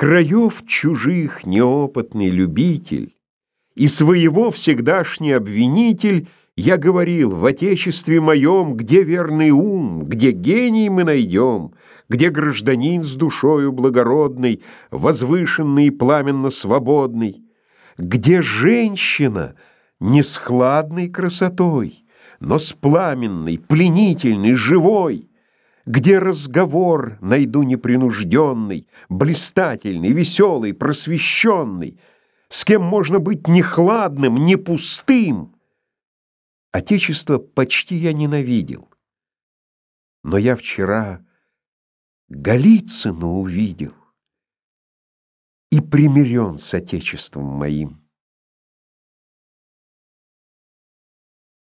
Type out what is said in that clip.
краев чужих неопытный любитель и своего всегдашний обвинитель, я говорил, в отечестве моем, где верный ум, где гений мы найдем, где гражданин с душою благородной, возвышенный и пламенно свободный, где женщина не с хладной красотой, но с пламенной, пленительной, живой, где разговор найду непринужденный, блистательный, веселый, просвещенный, с кем можно быть не хладным, не пустым. Отечество почти я ненавидел. Но я вчера Голицыну увидел и примирен с отечеством моим.